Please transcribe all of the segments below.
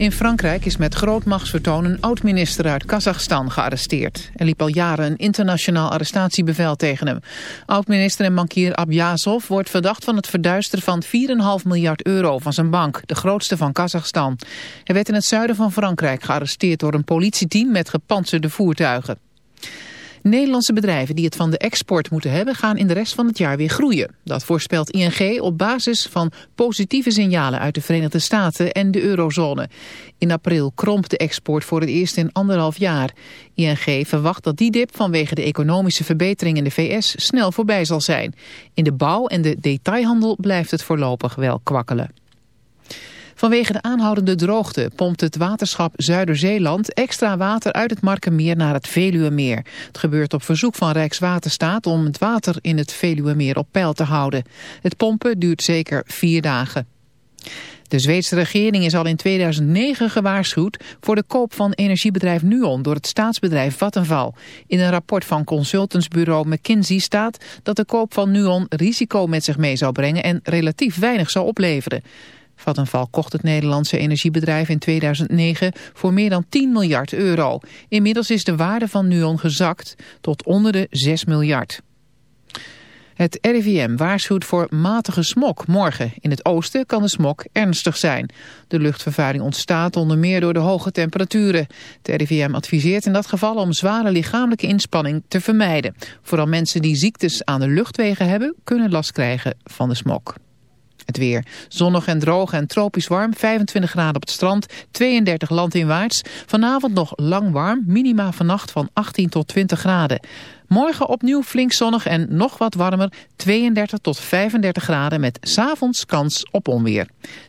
In Frankrijk is met groot machtsvertoon een oud-minister uit Kazachstan gearresteerd. Er liep al jaren een internationaal arrestatiebevel tegen hem. Oud-minister en bankier Abyazov wordt verdacht van het verduisteren van 4,5 miljard euro van zijn bank, de grootste van Kazachstan. Hij werd in het zuiden van Frankrijk gearresteerd door een politieteam met gepantserde voertuigen. Nederlandse bedrijven die het van de export moeten hebben... gaan in de rest van het jaar weer groeien. Dat voorspelt ING op basis van positieve signalen uit de Verenigde Staten en de eurozone. In april kromp de export voor het eerst in anderhalf jaar. ING verwacht dat die dip vanwege de economische verbetering in de VS snel voorbij zal zijn. In de bouw en de detailhandel blijft het voorlopig wel kwakkelen. Vanwege de aanhoudende droogte pompt het waterschap Zuiderzeeland extra water uit het Markermeer naar het Veluwemeer. Het gebeurt op verzoek van Rijkswaterstaat om het water in het Veluwemeer op peil te houden. Het pompen duurt zeker vier dagen. De Zweedse regering is al in 2009 gewaarschuwd voor de koop van energiebedrijf Nuon door het staatsbedrijf Vattenval. In een rapport van consultantsbureau McKinsey staat dat de koop van Nuon risico met zich mee zou brengen en relatief weinig zou opleveren. Vattenfall kocht het Nederlandse energiebedrijf in 2009 voor meer dan 10 miljard euro. Inmiddels is de waarde van Nuon gezakt tot onder de 6 miljard. Het RIVM waarschuwt voor matige smok morgen. In het oosten kan de smok ernstig zijn. De luchtvervuiling ontstaat onder meer door de hoge temperaturen. Het RIVM adviseert in dat geval om zware lichamelijke inspanning te vermijden. Vooral mensen die ziektes aan de luchtwegen hebben kunnen last krijgen van de smok. Weer. Zonnig en droog en tropisch warm. 25 graden op het strand. 32 landinwaarts. Vanavond nog lang warm. Minima vannacht van 18 tot 20 graden. Morgen opnieuw flink zonnig en nog wat warmer. 32 tot 35 graden met s'avonds kans op onweer.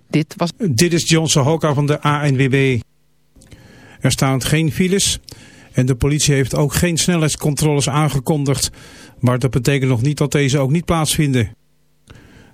Dit was... Dit is Johnson Hoka van de ANWB. Er staan geen files. En de politie heeft ook geen snelheidscontroles aangekondigd. Maar dat betekent nog niet dat deze ook niet plaatsvinden.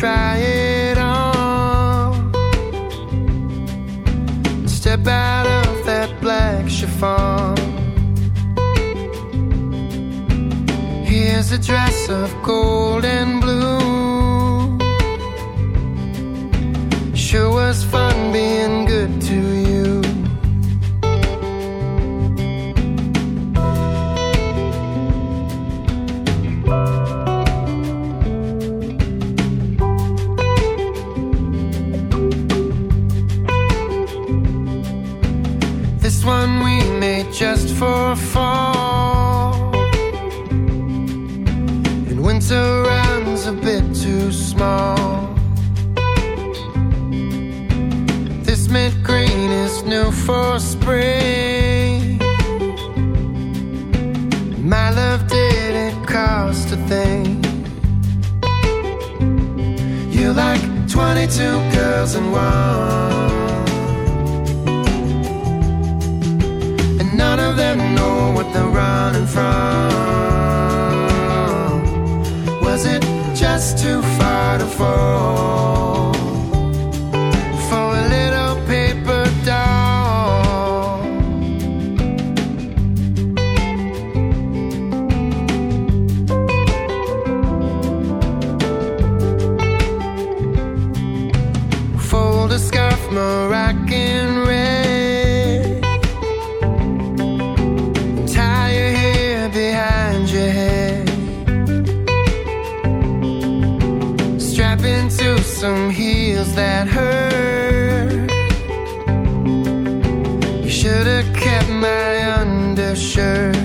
try it on. Step out of that black chiffon. Here's a dress of gold and blue. thousand one. some heels that hurt. You should have kept my undershirt.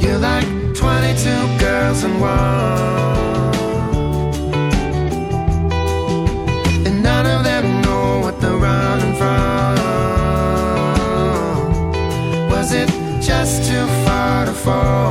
You're like 22 girls in one. And none of them know what they're running from. Was it just too far to fall?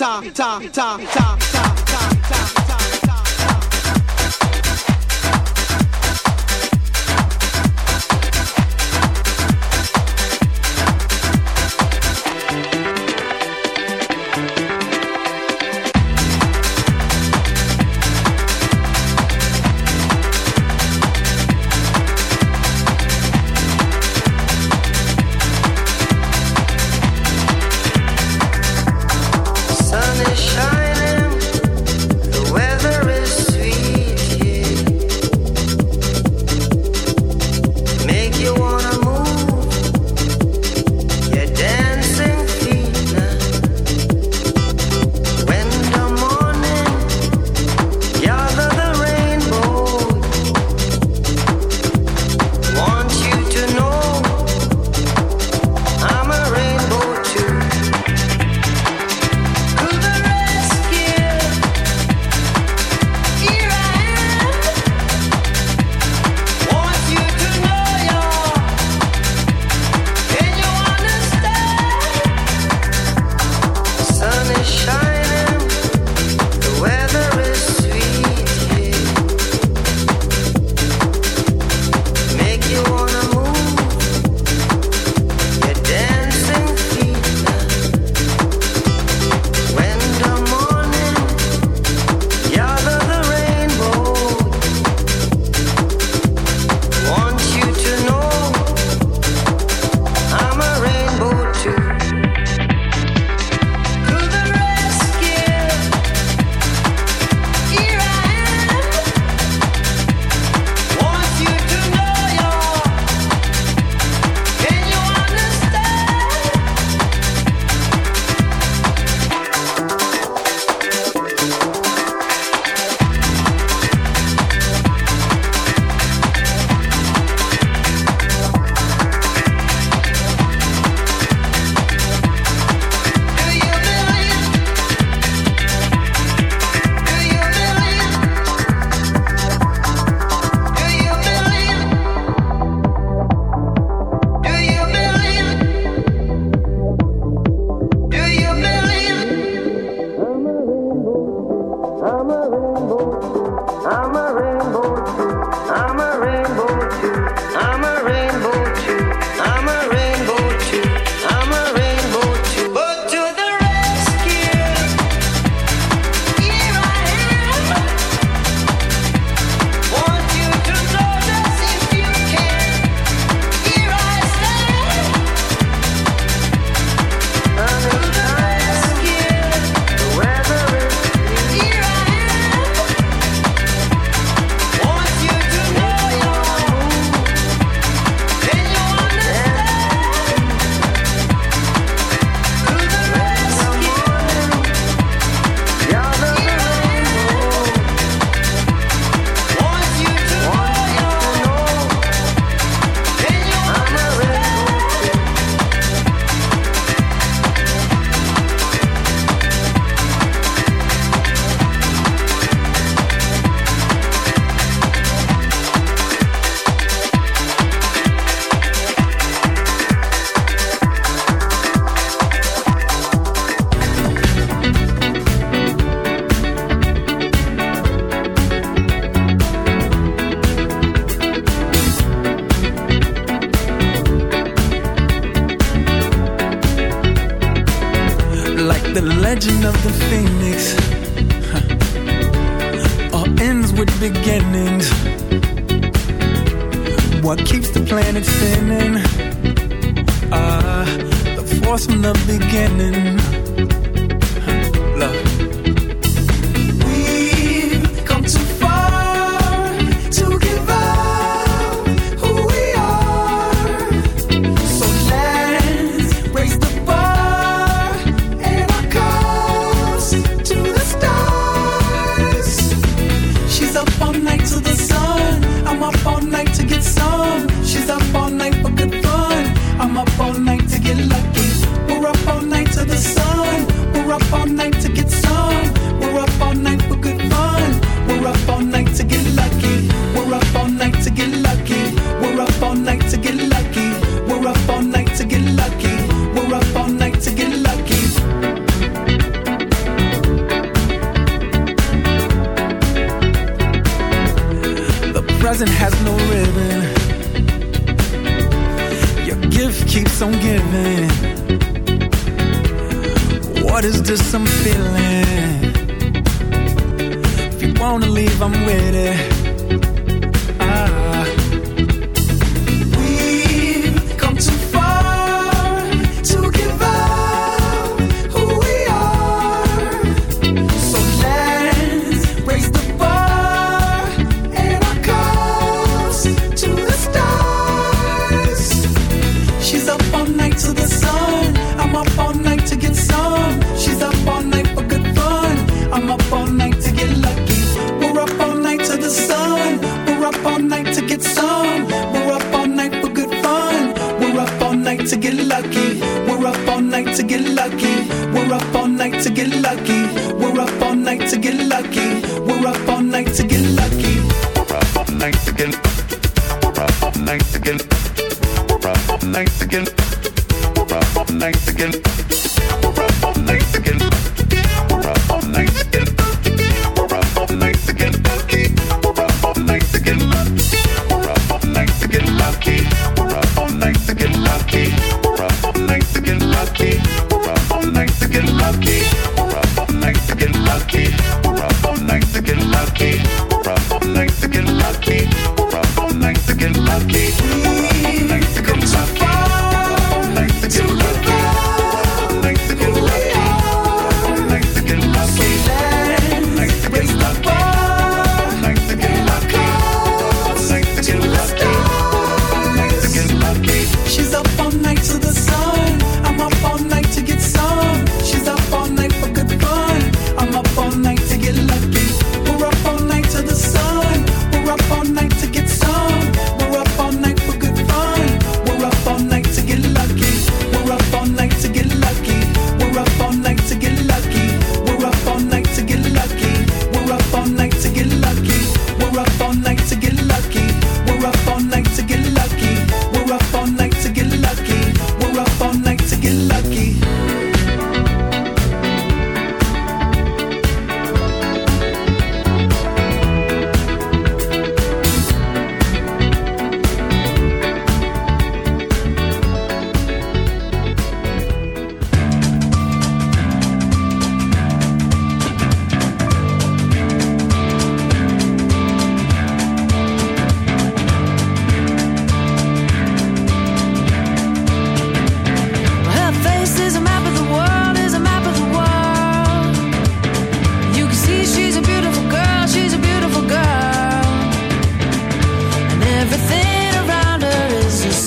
Ta ta ta ta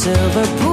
silver pool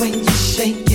when you shake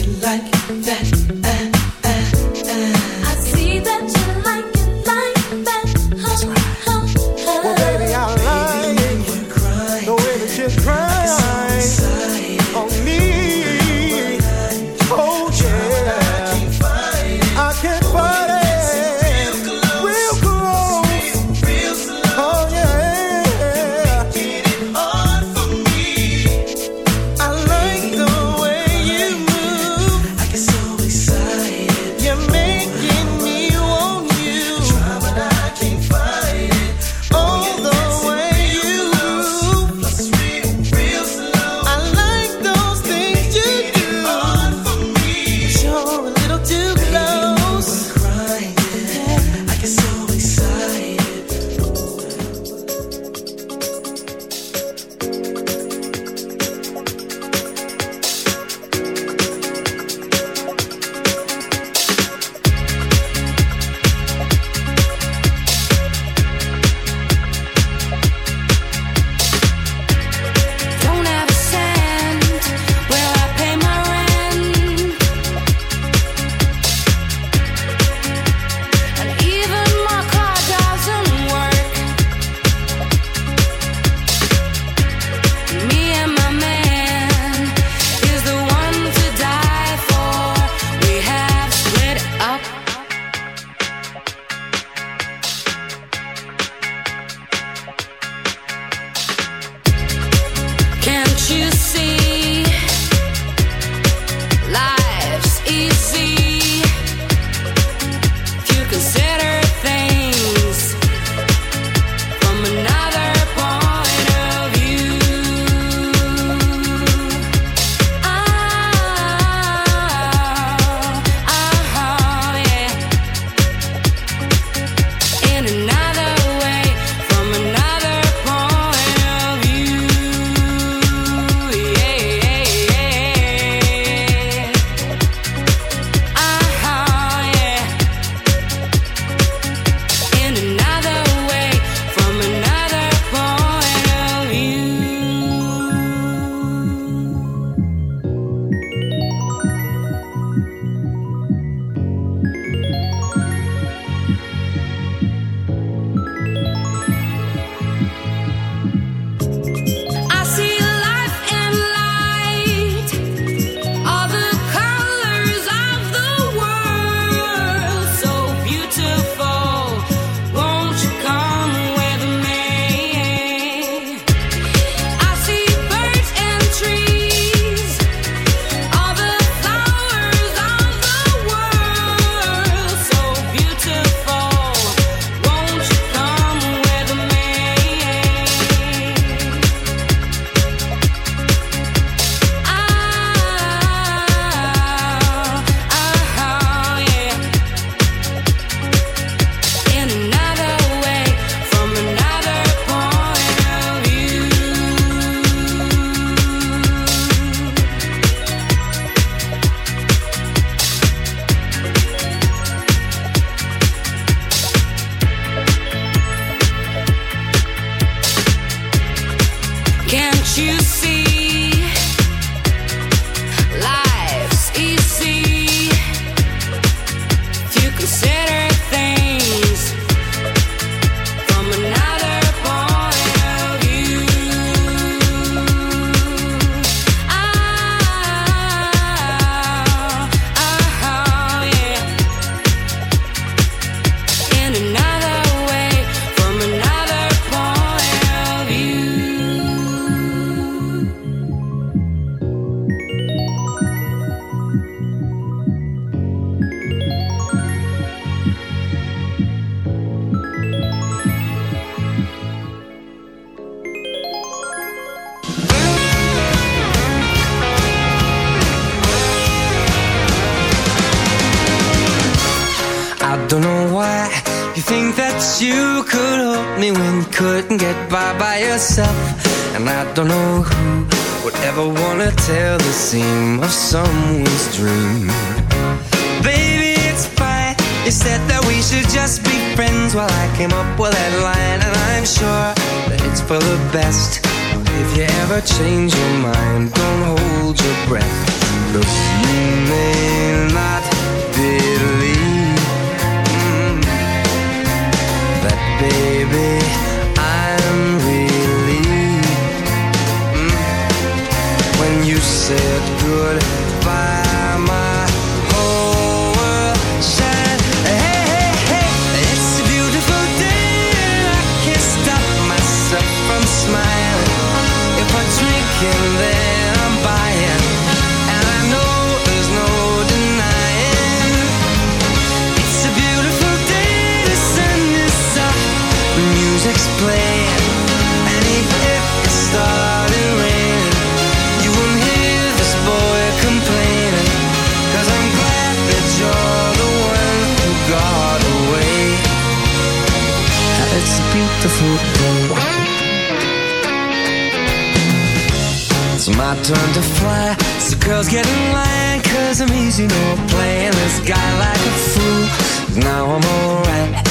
turn to fly. So girls get in line, cause I'm easy, no playing this guy like a fool. Now I'm alright.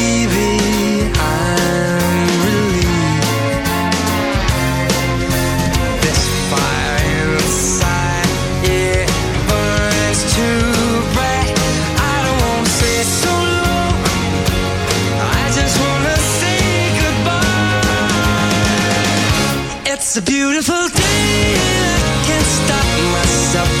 It's a beautiful day, and I can't stop myself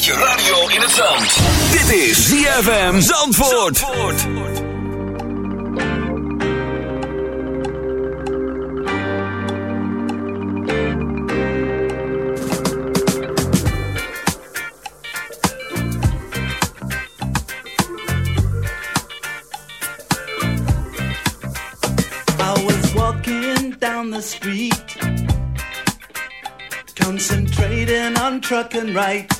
Zet je radio in het zand. Dit is ZFM Zandvoort. Zandvoort. truck and right